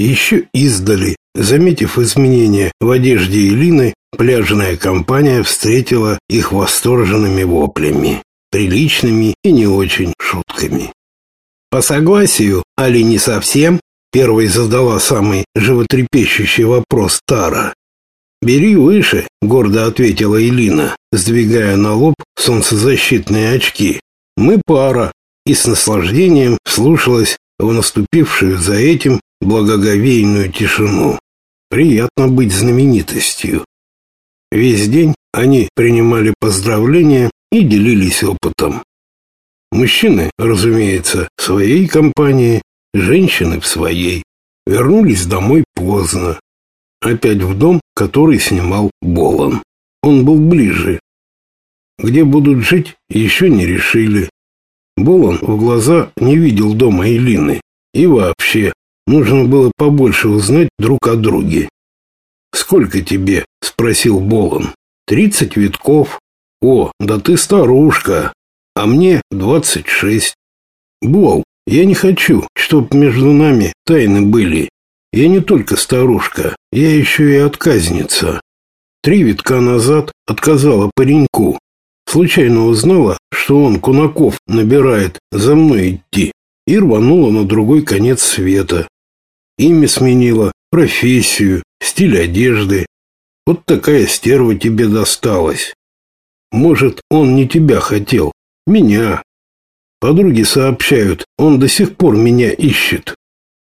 Еще издали, заметив изменения в одежде Элины, пляжная компания встретила их восторженными воплями, приличными и не очень шутками. По согласию, али не совсем, первой задала самый животрепещущий вопрос Тара. «Бери выше», — гордо ответила Элина, сдвигая на лоб солнцезащитные очки. «Мы пара», и с наслаждением слушалась в наступившую за этим благоговейную тишину. Приятно быть знаменитостью. Весь день они принимали поздравления и делились опытом. Мужчины, разумеется, в своей компании, женщины в своей. Вернулись домой поздно. Опять в дом, который снимал Болон. Он был ближе. Где будут жить, еще не решили. Болон в глаза не видел дома Элины. И вообще, нужно было побольше узнать друг о друге. «Сколько тебе?» — спросил Болон. «Тридцать витков». «О, да ты старушка, а мне двадцать шесть». «Бол, я не хочу, чтоб между нами тайны были. Я не только старушка, я еще и отказница». Три витка назад отказала пареньку. Случайно узнала, что он Кунаков набирает за мной идти, и рванула на другой конец света. Имя сменила, профессию, стиль одежды. Вот такая стерва тебе досталась. Может, он не тебя хотел, меня. Подруги сообщают, он до сих пор меня ищет.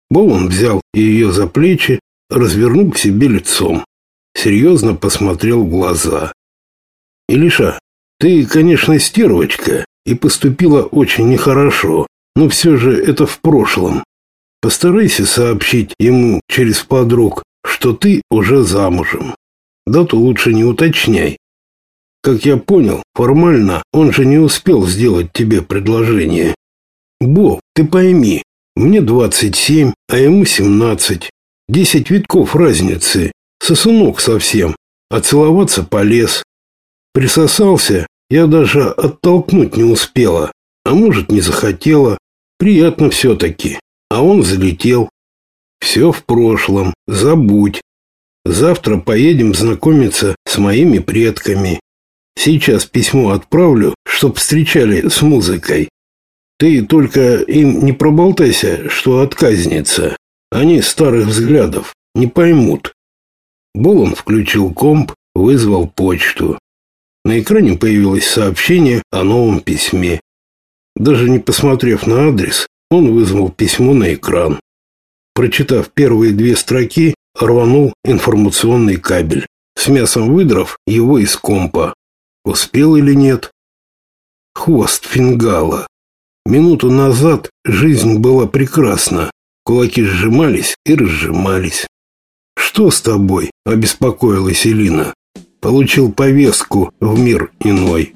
Болон взял ее за плечи, развернул к себе лицом. Серьезно посмотрел в глаза. «Илиша, ты, конечно, стервочка и поступила очень нехорошо, но все же это в прошлом. Постарайся сообщить ему через подруг, что ты уже замужем. Дату лучше не уточняй. Как я понял, формально он же не успел сделать тебе предложение. Бо, ты пойми, мне 27, а ему 17. Десять витков разницы. Сосунок совсем. А целоваться полез. Присосался, я даже оттолкнуть не успела. А может, не захотела. Приятно все-таки а он залетел. Все в прошлом, забудь. Завтра поедем знакомиться с моими предками. Сейчас письмо отправлю, чтоб встречали с музыкой. Ты только им не проболтайся, что отказница. Они старых взглядов не поймут. Булан включил комп, вызвал почту. На экране появилось сообщение о новом письме. Даже не посмотрев на адрес, он вызвал письмо на экран. Прочитав первые две строки, рванул информационный кабель, с мясом выдрав его из компа. Успел или нет? Хвост фингала. Минуту назад жизнь была прекрасна. Кулаки сжимались и разжимались. «Что с тобой?» – обеспокоилась Элина. «Получил повестку в мир иной».